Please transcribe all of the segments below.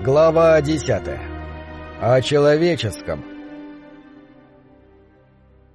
Глава десятая. О человеческом.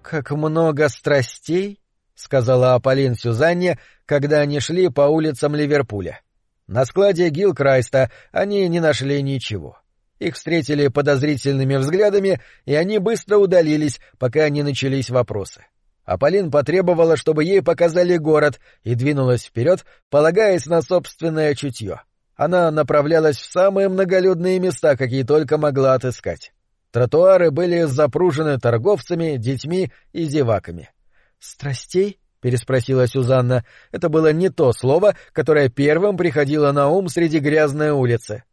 «Как много страстей!» — сказала Аполлин Сюзанне, когда они шли по улицам Ливерпуля. На складе Гилкрайста они не нашли ничего. Их встретили подозрительными взглядами, и они быстро удалились, пока не начались вопросы. Аполлин потребовала, чтобы ей показали город, и двинулась вперед, полагаясь на собственное чутье. Она направлялась в самые многолюдные места, какие только могла отыскать. Тротуары были запружены торговцами, детьми и зеваками. «Страстей?» — переспросила Сюзанна. Это было не то слово, которое первым приходило на ум среди грязной улицы.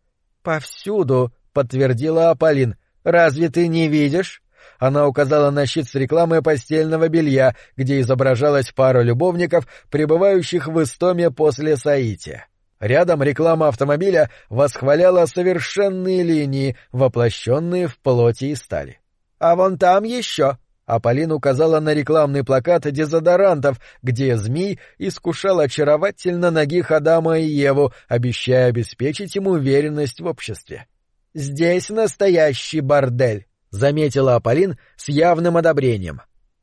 «Повсюду», — подтвердила Аполлин. «Разве ты не видишь?» Она указала на щит с рекламой постельного белья, где изображалась пара любовников, пребывающих в Истоме после Саития. Рядом реклама автомобиля восхваляла совершенные линии, воплощенные в плоти и стали. «А вон там еще!» Аполлин указала на рекламный плакат дезодорантов, где змей искушал очаровательно ногих Адама и Еву, обещая обеспечить ему уверенность в обществе. «Здесь настоящий бордель», — заметила Аполлин с явным одобрением.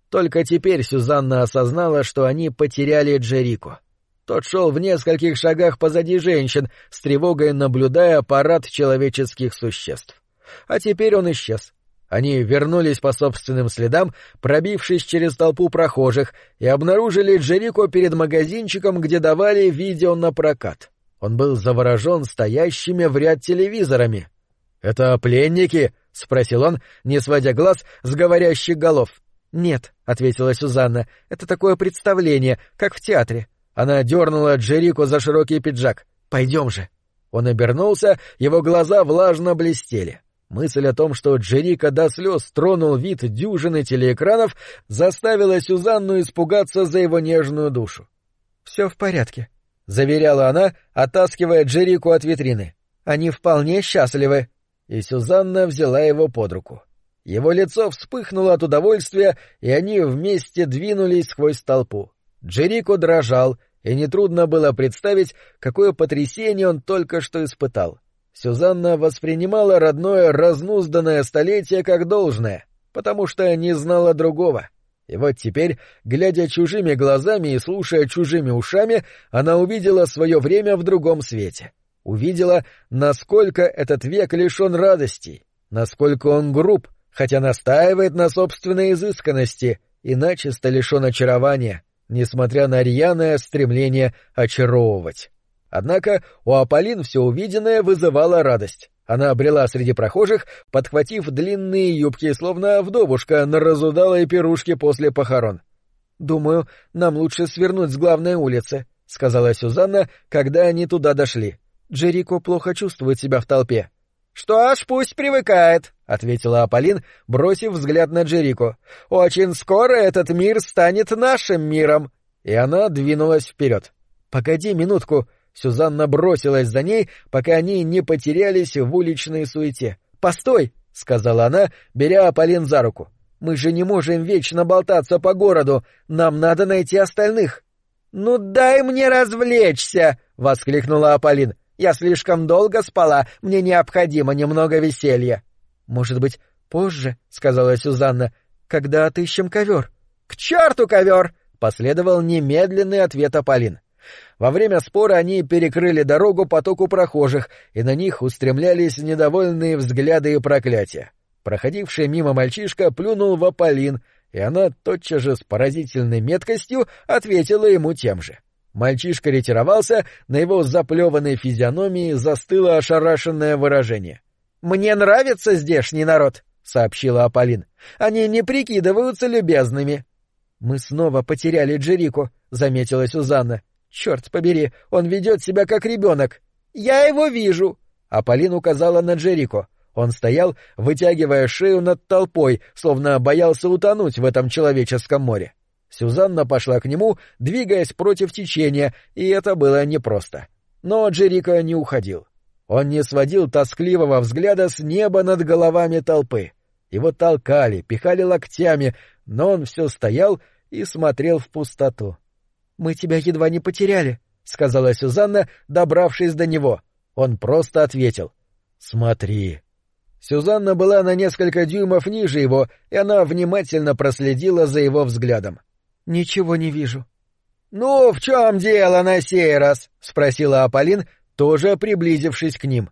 Только теперь Сюзанна осознала, что они потеряли Джерико. Тот шел в нескольких шагах позади женщин, с тревогой наблюдая парад человеческих существ. А теперь он исчез. Они вернулись по собственным следам, пробившись через толпу прохожих, и обнаружили Джерико перед магазинчиком, где давали видео на прокат. Он был заворожен стоящими в ряд телевизорами. — Это пленники? — спросил он, не сводя глаз с говорящих голов. — Нет, — ответила Сюзанна, — это такое представление, как в театре. Она дернула Джерико за широкий пиджак. «Пойдем же». Он обернулся, его глаза влажно блестели. Мысль о том, что Джерика до слез тронул вид дюжины телеэкранов, заставила Сюзанну испугаться за его нежную душу. — Все в порядке, — заверяла она, оттаскивая Джерику от витрины. — Они вполне счастливы. И Сюзанна взяла его под руку. Его лицо вспыхнуло от удовольствия, и они вместе двинулись сквозь толпу. Джерико дрожал, и нетрудно было представить, какое потрясение он только что испытал. Сюзанна воспринимала родное разнузданное столетие как должное, потому что не знала другого. И вот теперь, глядя чужими глазами и слушая чужими ушами, она увидела свое время в другом свете. Увидела, насколько этот век лишен радостей, насколько он груб, хотя настаивает на собственной изысканности, и начисто лишен очарования, несмотря на рьяное стремление очаровывать. Однако у Аполлин все увиденное вызывало радость. Она обрела среди прохожих, подхватив длинные юбки, словно вдовушка на разудалой пирушке после похорон. — Думаю, нам лучше свернуть с главной улицы, — сказала Сюзанна, когда они туда дошли. Джерико плохо чувствует себя в толпе. «Что ж, пусть привыкает», — ответила Аполлин, бросив взгляд на Джерико. «Очень скоро этот мир станет нашим миром». И она двинулась вперед. «Погоди минутку», — Сюзанна бросилась за ней, пока они не потерялись в уличной суете. «Постой», — сказала она, беря Аполлин за руку. «Мы же не можем вечно болтаться по городу, нам надо найти остальных». «Ну дай мне развлечься!» — воскликнула Аполлин. Я слишком долго спала, мне необходимо немного веселья. — Может быть, позже, — сказала Сюзанна, — когда отыщем ковер. — К черту ковер! — последовал немедленный ответ Аполлин. Во время спора они перекрыли дорогу потоку прохожих, и на них устремлялись недовольные взгляды и проклятия. Проходивший мимо мальчишка плюнул в Аполлин, и она тотчас же с поразительной меткостью ответила ему тем же. Мальчишка ретировался, на его заплеванной физиономии застыло ошарашенное выражение. «Мне нравится здешний народ», — сообщила Аполлин. «Они не прикидываются любезными». «Мы снова потеряли Джерику», — заметила Сюзанна. «Черт побери, он ведет себя как ребенок». «Я его вижу», — Аполлин указала на Джерико. Он стоял, вытягивая шею над толпой, словно боялся утонуть в этом человеческом море. Сюзанна пошла к нему, двигаясь против течения, и это было непросто. Но Джерика не уходил. Он не сводил тоскливого взгляда с неба над головами толпы. Его толкали, пихали локтями, но он все стоял и смотрел в пустоту. — Мы тебя едва не потеряли, — сказала Сюзанна, добравшись до него. Он просто ответил. — Смотри. Сюзанна была на несколько дюймов ниже его, и она внимательно проследила за его взглядом. Ничего не вижу. Ну, в чем дело на сей раз? спросила Аполлин, тоже приблизившись к ним.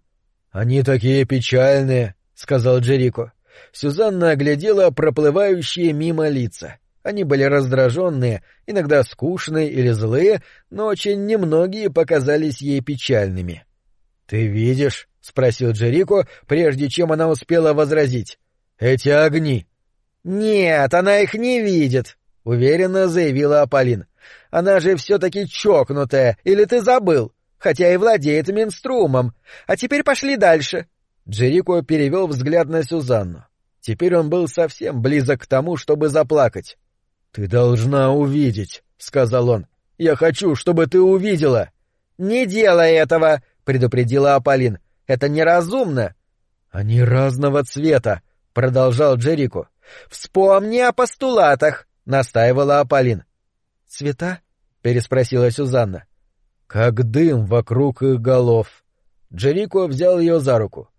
Они такие печальные, сказал Джерико. Сюзанна оглядела проплывающие мимо лица. Они были раздраженные, иногда скучные или злые, но очень немногие показались ей печальными. — Ты видишь? — спросил Джерико, прежде чем она успела возразить. — Эти огни. — Нет, она их не видит, — уверенно заявила Аполлин. — Она же все-таки чокнутая, или ты забыл? Хотя и владеет минструмом. А теперь пошли дальше. Джерико перевел взгляд на Сюзанну. Теперь он был совсем близок к тому, чтобы заплакать. «Ты должна увидеть», — сказал он. «Я хочу, чтобы ты увидела». «Не делай этого», — предупредила Аполлин. «Это неразумно». «Они разного цвета», — продолжал Джерико. «Вспомни о постулатах», — настаивала Аполлин. «Цвета?» — переспросила Сюзанна. «Как дым вокруг их голов». Джерико взял ее за руку.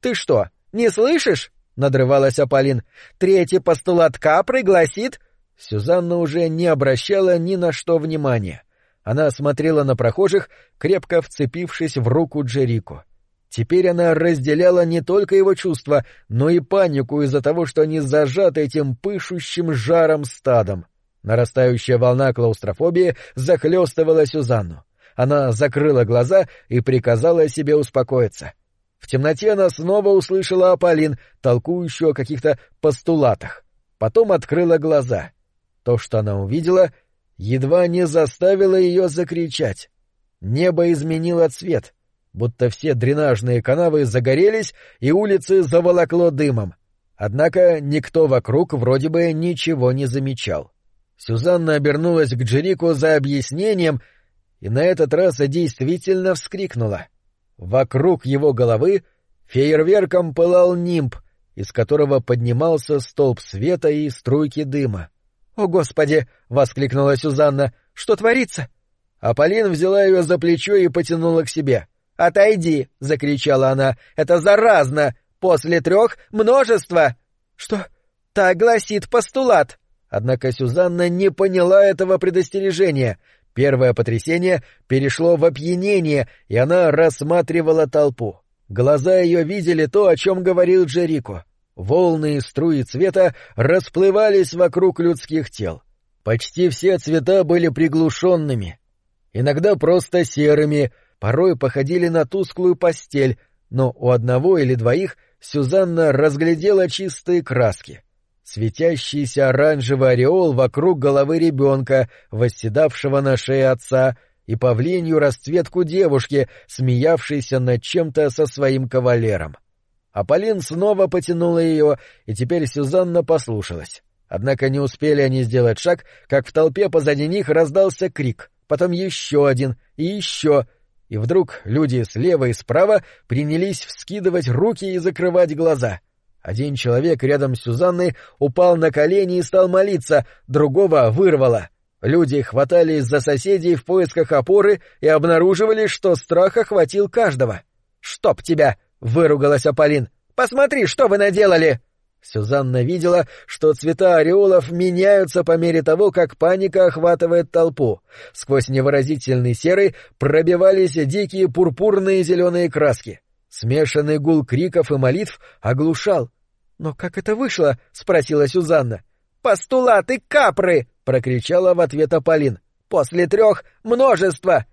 «Ты что, не слышишь?» — надрывалась Аполлин. «Третий постулат Капры гласит, Сюзанна уже не обращала ни на что внимания. Она смотрела на прохожих, крепко вцепившись в руку Джерико. Теперь она разделяла не только его чувства, но и панику из-за того, что они зажаты этим пышущим жаром стадом. Нарастающая волна клаустрофобии захлестывала Сюзанну. Она закрыла глаза и приказала себе успокоиться. В темноте она снова услышала Аполлин, толкующую о каких-то постулатах. Потом открыла глаза — то, что она увидела, едва не заставило ее закричать. Небо изменило цвет, будто все дренажные канавы загорелись и улицы заволокло дымом. Однако никто вокруг вроде бы ничего не замечал. Сюзанна обернулась к Джерику за объяснением и на этот раз действительно вскрикнула. Вокруг его головы фейерверком пылал нимб, из которого поднимался столб света и струйки дыма. «О, Господи!» — воскликнула Сюзанна. «Что творится?» Аполлин взяла ее за плечо и потянула к себе. «Отойди!» — закричала она. «Это заразно! После трех множество!» «Что?» «Так гласит постулат!» Однако Сюзанна не поняла этого предостережения. Первое потрясение перешло в опьянение, и она рассматривала толпу. Глаза ее видели то, о чем говорил Джерико. Волны и струи цвета расплывались вокруг людских тел. Почти все цвета были приглушенными, иногда просто серыми, порой походили на тусклую постель, но у одного или двоих Сюзанна разглядела чистые краски. Светящийся оранжевый ореол вокруг головы ребенка, восседавшего на шее отца, и павлинью расцветку девушки, смеявшейся над чем-то со своим кавалером. — Аполлин снова потянула ее, и теперь Сюзанна послушалась. Однако не успели они сделать шаг, как в толпе позади них раздался крик, потом еще один и еще, и вдруг люди слева и справа принялись вскидывать руки и закрывать глаза. Один человек рядом с Сюзанной упал на колени и стал молиться, другого вырвало. Люди хватались за соседей в поисках опоры и обнаруживали, что страх охватил каждого. «Чтоб тебя!» — выругалась Аполлин. «Посмотри, что вы наделали!» Сюзанна видела, что цвета ореолов меняются по мере того, как паника охватывает толпу. Сквозь невыразительный серый пробивались дикие пурпурные зеленые краски. Смешанный гул криков и молитв оглушал. «Но как это вышло?» — спросила Сюзанна. «Постулаты капры!» — прокричала в ответ Аполлин. «После трех множество!»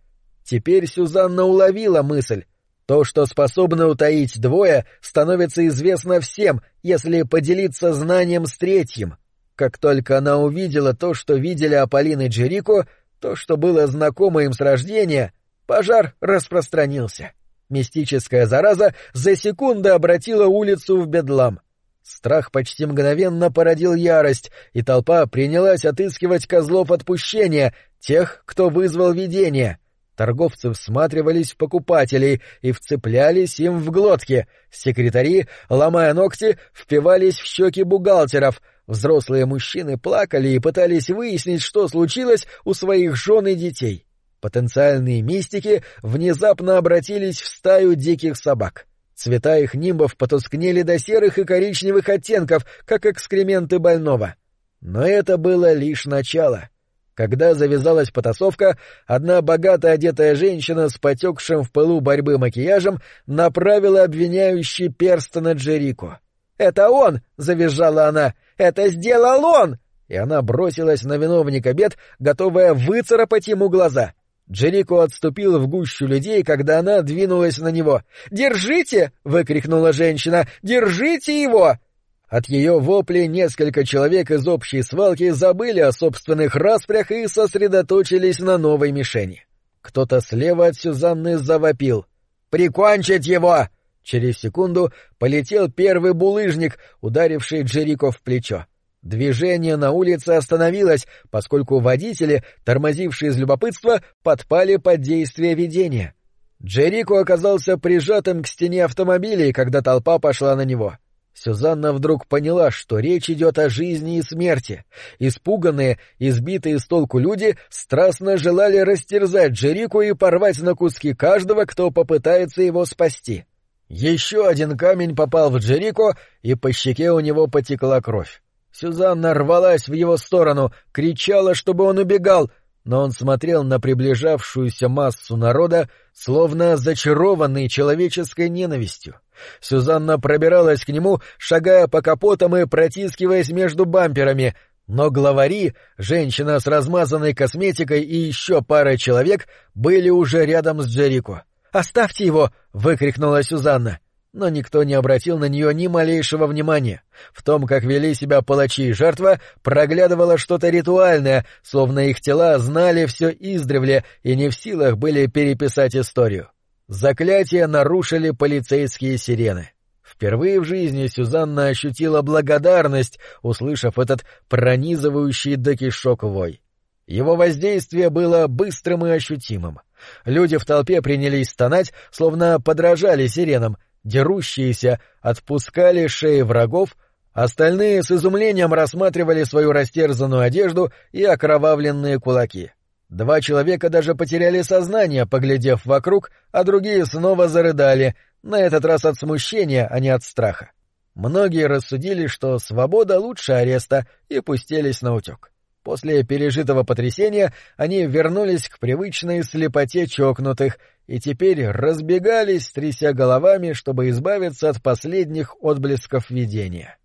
Теперь Сюзанна уловила мысль. То, что способно утаить двое, становится известно всем, если поделиться знанием с третьим. Как только она увидела то, что видели Аполлин и Джерико, то, что было знакомо им с рождения, пожар распространился. Мистическая зараза за секунду обратила улицу в бедлам. Страх почти мгновенно породил ярость, и толпа принялась отыскивать козлов отпущения, тех, кто вызвал видение — Торговцы всматривались в покупателей и вцеплялись им в глотки. Секретари, ломая ногти, впивались в щеки бухгалтеров. Взрослые мужчины плакали и пытались выяснить, что случилось у своих жен и детей. Потенциальные мистики внезапно обратились в стаю диких собак. Цвета их нимбов потускнели до серых и коричневых оттенков, как экскременты больного. Но это было лишь начало. Когда завязалась потасовка, одна богато одетая женщина с потекшим в пылу борьбы макияжем направила обвиняющий перст на Джерико. «Это он!» — завизжала она. «Это сделал он!» И она бросилась на виновника бед, готовая выцарапать ему глаза. Джерико отступил в гущу людей, когда она двинулась на него. «Держите!» — выкрикнула женщина. «Держите его!» От ее вопли несколько человек из общей свалки забыли о собственных распрях и сосредоточились на новой мишени. Кто-то слева от Сюзанны завопил. «Прикончить его!» Через секунду полетел первый булыжник, ударивший Джерико в плечо. Движение на улице остановилось, поскольку водители, тормозившие из любопытства, подпали под действие видения. Джерико оказался прижатым к стене автомобиля, когда толпа пошла на него. Сюзанна вдруг поняла, что речь идет о жизни и смерти. Испуганные, избитые с толку люди страстно желали растерзать Джерико и порвать на куски каждого, кто попытается его спасти. Еще один камень попал в Джерико, и по щеке у него потекла кровь. Сюзанна рвалась в его сторону, кричала, чтобы он убегал, но он смотрел на приближавшуюся массу народа, словно зачарованный человеческой ненавистью. Сюзанна пробиралась к нему, шагая по капотам и протискиваясь между бамперами, но главари, женщина с размазанной косметикой и еще пара человек были уже рядом с Джерико. «Оставьте его!» — выкрикнула Сюзанна но никто не обратил на нее ни малейшего внимания. В том, как вели себя палачи и жертва, проглядывало что-то ритуальное, словно их тела знали все издревле и не в силах были переписать историю. Заклятия нарушили полицейские сирены. Впервые в жизни Сюзанна ощутила благодарность, услышав этот пронизывающий до кишок вой. Его воздействие было быстрым и ощутимым. Люди в толпе принялись стонать, словно подражали сиренам, Дерущиеся отпускали шеи врагов, остальные с изумлением рассматривали свою растерзанную одежду и окровавленные кулаки. Два человека даже потеряли сознание, поглядев вокруг, а другие снова зарыдали, на этот раз от смущения, а не от страха. Многие рассудили, что свобода лучше ареста, и пустились на утек. После пережитого потрясения они вернулись к привычной слепоте чокнутых и теперь разбегались, тряся головами, чтобы избавиться от последних отблесков видения.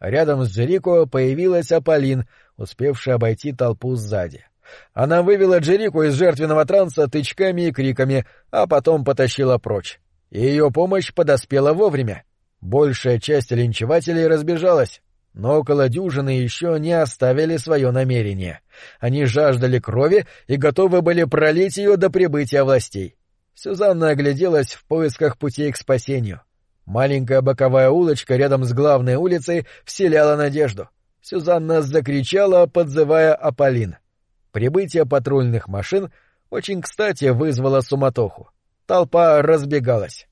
Рядом с Джерико появилась Аполлин, успевшая обойти толпу сзади. Она вывела Джерико из жертвенного транса тычками и криками, а потом потащила прочь. Ее помощь подоспела вовремя. Большая часть линчевателей разбежалась. Но около дюжины еще не оставили свое намерение. Они жаждали крови и готовы были пролить ее до прибытия властей. Сюзанна огляделась в поисках путей к спасению. Маленькая боковая улочка рядом с главной улицей вселяла надежду. Сюзанна закричала, подзывая Аполлин. Прибытие патрульных машин очень кстати вызвало суматоху. Толпа разбегалась.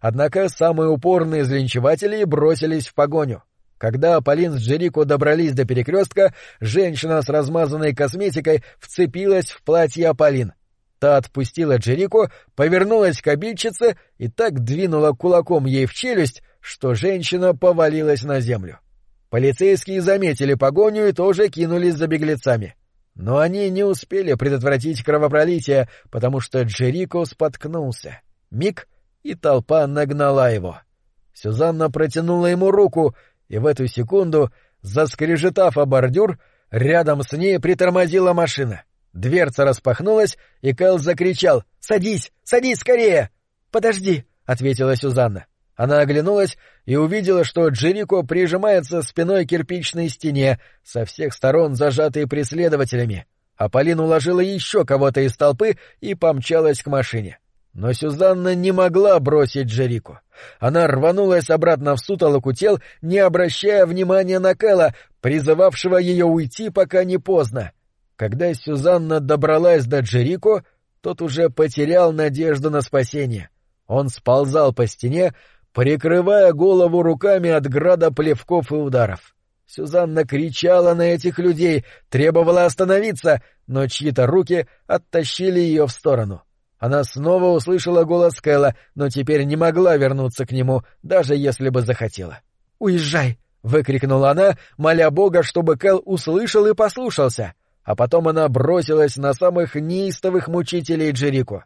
Однако самые упорные из бросились в погоню. Когда Полин с Джерико добрались до перекрестка, женщина с размазанной косметикой вцепилась в платье Аполлин. Та отпустила Джерико, повернулась к обидчице и так двинула кулаком ей в челюсть, что женщина повалилась на землю. Полицейские заметили погоню и тоже кинулись за беглецами. Но они не успели предотвратить кровопролитие, потому что Джерико споткнулся. Миг, и толпа нагнала его. Сюзанна протянула ему руку — и в эту секунду, заскрежетав о бордюр, рядом с ней притормозила машина. Дверца распахнулась, и Кэл закричал «Садись! Садись скорее!» «Подожди!» — ответила Сюзанна. Она оглянулась и увидела, что Джерико прижимается спиной к кирпичной стене, со всех сторон зажатой преследователями. А Полин уложила еще кого-то из толпы и помчалась к машине. Но Сюзанна не могла бросить Джерико. Она рванулась обратно в сутолоку тел, не обращая внимания на Кэла, призывавшего ее уйти, пока не поздно. Когда Сюзанна добралась до Джерико, тот уже потерял надежду на спасение. Он сползал по стене, прикрывая голову руками от града плевков и ударов. Сюзанна кричала на этих людей, требовала остановиться, но чьи-то руки оттащили ее в сторону. Она снова услышала голос Кэлла, но теперь не могла вернуться к нему, даже если бы захотела. «Уезжай!» — выкрикнула она, моля Бога, чтобы Кэл услышал и послушался. А потом она бросилась на самых неистовых мучителей Джерико.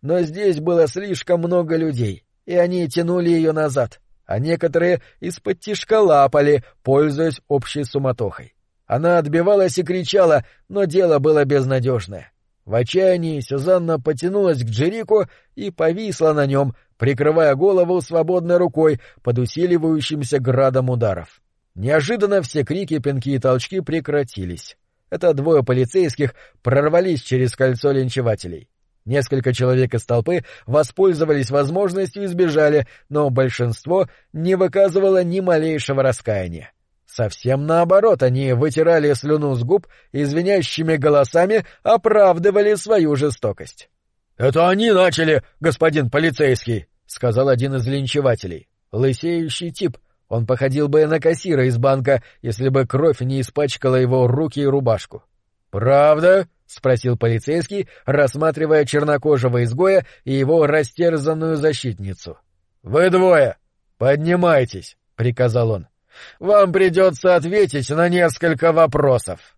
Но здесь было слишком много людей, и они тянули ее назад, а некоторые из-под тишка лапали, пользуясь общей суматохой. Она отбивалась и кричала, но дело было безнадежное. В отчаянии Сюзанна потянулась к Джерику и повисла на нем, прикрывая голову свободной рукой под усиливающимся градом ударов. Неожиданно все крики, пинки и толчки прекратились. Это двое полицейских прорвались через кольцо линчевателей. Несколько человек из толпы воспользовались возможностью и сбежали, но большинство не выказывало ни малейшего раскаяния. Совсем наоборот, они вытирали слюну с губ и звенящими голосами оправдывали свою жестокость. — Это они начали, господин полицейский, — сказал один из линчевателей. Лысеющий тип. Он походил бы на кассира из банка, если бы кровь не испачкала его руки и рубашку. — Правда? — спросил полицейский, рассматривая чернокожего изгоя и его растерзанную защитницу. — Вы двое! Поднимайтесь! — приказал он. — Вам придется ответить на несколько вопросов.